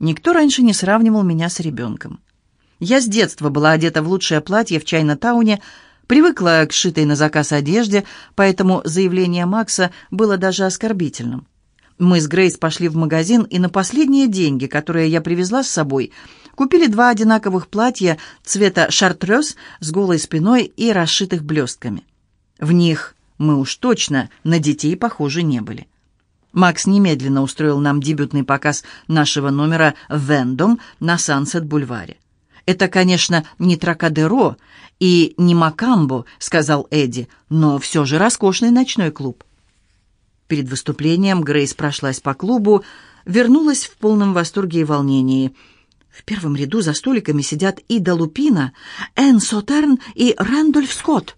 Никто раньше не сравнивал меня с ребенком. Я с детства была одета в лучшее платье в Чайна-тауне, привыкла к шитой на заказ одежде, поэтому заявление Макса было даже оскорбительным. Мы с Грейс пошли в магазин и на последние деньги, которые я привезла с собой, купили два одинаковых платья цвета шартрез с голой спиной и расшитых блестками. В них мы уж точно на детей похожи не были. Макс немедленно устроил нам дебютный показ нашего номера «Вендом» на Сансет-бульваре. «Это, конечно, не Тракадеро и не Макамбо», — сказал Эдди, «но все же роскошный ночной клуб». Перед выступлением Грейс прошлась по клубу, вернулась в полном восторге и волнении. В первом ряду за столиками сидят Ида Лупина, Энн Сотерн и Рэндольф Скотт.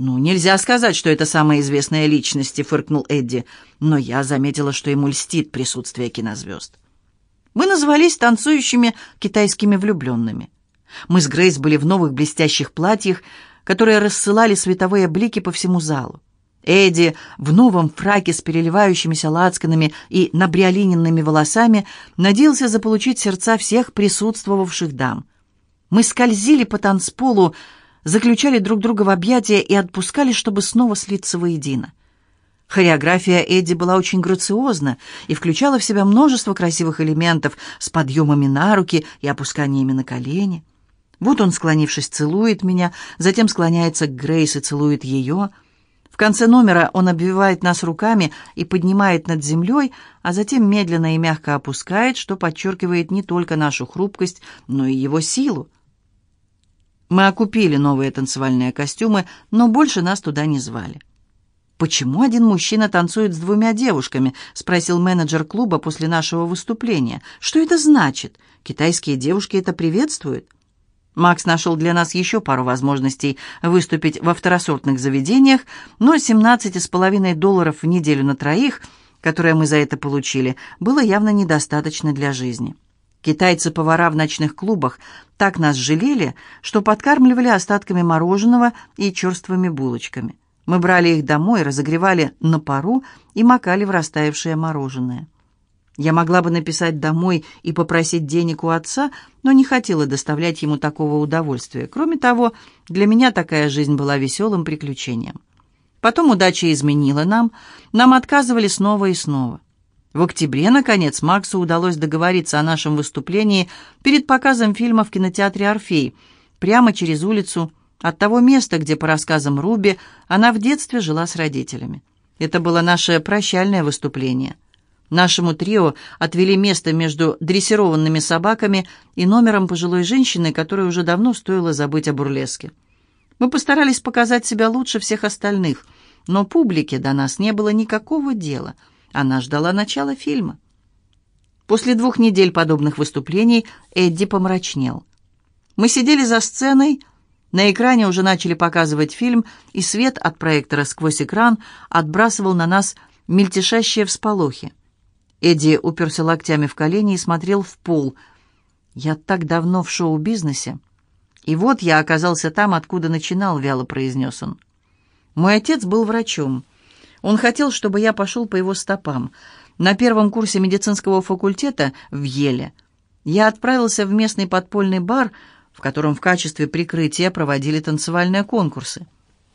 «Ну, нельзя сказать, что это самые известные личности», — фыркнул Эдди. Но я заметила, что ему льстит присутствие кинозвезд. Мы назвались танцующими китайскими влюбленными. Мы с Грейс были в новых блестящих платьях, которые рассылали световые блики по всему залу. Эдди в новом фраке с переливающимися лацканами и набриолиненными волосами надеялся заполучить сердца всех присутствовавших дам. Мы скользили по танцполу, заключали друг друга в объятия и отпускали, чтобы снова слиться воедино. Хореография Эдди была очень грациозна и включала в себя множество красивых элементов с подъемами на руки и опусканиями на колени. Вот он, склонившись, целует меня, затем склоняется к Грейс и целует ее. В конце номера он обвивает нас руками и поднимает над землей, а затем медленно и мягко опускает, что подчеркивает не только нашу хрупкость, но и его силу. Мы окупили новые танцевальные костюмы, но больше нас туда не звали. «Почему один мужчина танцует с двумя девушками?» — спросил менеджер клуба после нашего выступления. «Что это значит? Китайские девушки это приветствуют?» Макс нашел для нас еще пару возможностей выступить во второсортных заведениях, но 17,5 долларов в неделю на троих, которые мы за это получили, было явно недостаточно для жизни. Китайцы-повара в ночных клубах так нас жалели, что подкармливали остатками мороженого и черствыми булочками. Мы брали их домой, разогревали на пару и макали в растаявшее мороженое. Я могла бы написать домой и попросить денег у отца, но не хотела доставлять ему такого удовольствия. Кроме того, для меня такая жизнь была веселым приключением. Потом удача изменила нам, нам отказывали снова и снова. В октябре, наконец, Максу удалось договориться о нашем выступлении перед показом фильма в кинотеатре «Орфей», прямо через улицу от того места, где, по рассказам Руби, она в детстве жила с родителями. Это было наше прощальное выступление. Нашему трио отвели место между дрессированными собаками и номером пожилой женщины, которой уже давно стоило забыть о бурлеске. Мы постарались показать себя лучше всех остальных, но публике до нас не было никакого дела — она ждала начала фильма. После двух недель подобных выступлений Эдди помрачнел. Мы сидели за сценой, на экране уже начали показывать фильм, и свет от проектора сквозь экран отбрасывал на нас мельтешащие всполохи. Эдди уперся локтями в колени и смотрел в пол. «Я так давно в шоу-бизнесе. И вот я оказался там, откуда начинал», — вяло произнес он. «Мой отец был врачом». Он хотел, чтобы я пошел по его стопам. На первом курсе медицинского факультета в Еле я отправился в местный подпольный бар, в котором в качестве прикрытия проводили танцевальные конкурсы.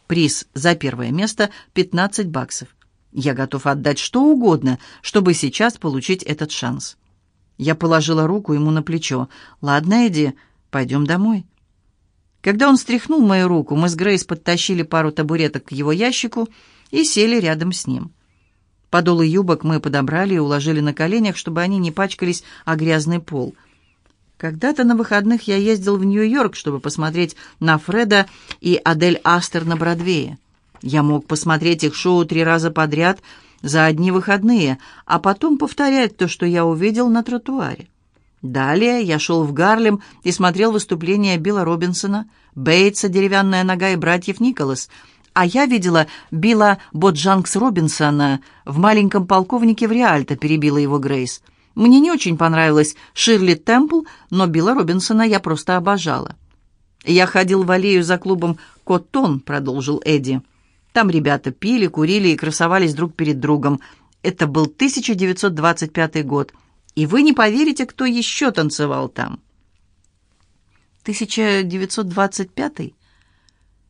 Приз за первое место — 15 баксов. Я готов отдать что угодно, чтобы сейчас получить этот шанс. Я положила руку ему на плечо. «Ладно, Эдди, пойдем домой». Когда он стряхнул мою руку, мы с Грейс подтащили пару табуреток к его ящику — и сели рядом с ним. Подолы юбок мы подобрали и уложили на коленях, чтобы они не пачкались о грязный пол. Когда-то на выходных я ездил в Нью-Йорк, чтобы посмотреть на Фреда и Адель Астер на Бродвее. Я мог посмотреть их шоу три раза подряд за одни выходные, а потом повторять то, что я увидел на тротуаре. Далее я шел в Гарлем и смотрел выступления Билла Робинсона, Бейтса «Деревянная нога» и братьев Николас — а я видела Билла Боджанкс Робинсона в «Маленьком полковнике в Риальто», перебила его Грейс. Мне не очень понравилась Ширли Темпл, но Билла Робинсона я просто обожала. «Я ходил в аллею за клубом «Коттон», — продолжил Эдди. Там ребята пили, курили и красовались друг перед другом. Это был 1925 год. И вы не поверите, кто еще танцевал там. 1925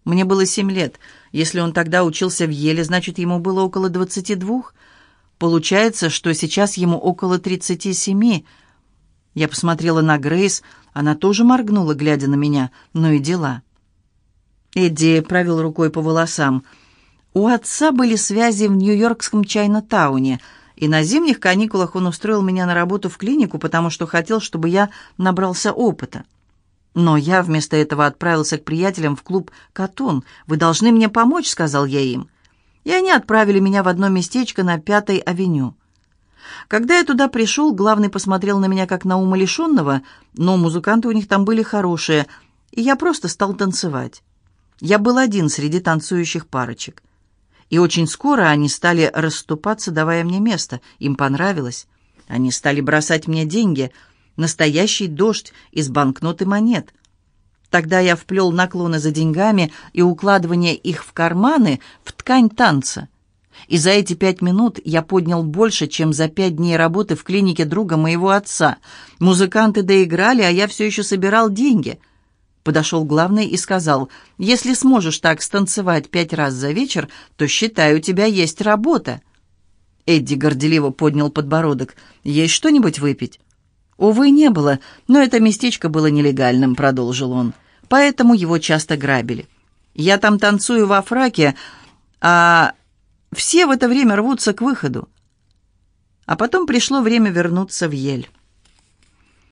Мне было семь лет. Если он тогда учился в Еле, значит, ему было около 22. Получается, что сейчас ему около 37. Я посмотрела на Грейс, она тоже моргнула, глядя на меня. Ну и дела. Эдди провел рукой по волосам. У отца были связи в Нью-Йоркском Чайна-тауне, и на зимних каникулах он устроил меня на работу в клинику, потому что хотел, чтобы я набрался опыта. Но я вместо этого отправился к приятелям в клуб «Катон». «Вы должны мне помочь», — сказал я им. И они отправили меня в одно местечко на Пятой авеню. Когда я туда пришел, главный посмотрел на меня как на умалишенного, но музыканты у них там были хорошие, и я просто стал танцевать. Я был один среди танцующих парочек. И очень скоро они стали расступаться, давая мне место. Им понравилось. Они стали бросать мне деньги — настоящий дождь из банкнот и монет. Тогда я вплел наклоны за деньгами и укладывание их в карманы в ткань танца. И за эти пять минут я поднял больше, чем за пять дней работы в клинике друга моего отца. Музыканты доиграли, а я все еще собирал деньги. Подошел главный и сказал, «Если сможешь так станцевать пять раз за вечер, то, считай, у тебя есть работа». Эдди горделиво поднял подбородок. «Есть что-нибудь выпить?» «Увы, не было, но это местечко было нелегальным», — продолжил он. «Поэтому его часто грабили. Я там танцую во фраке, а все в это время рвутся к выходу». А потом пришло время вернуться в Ель.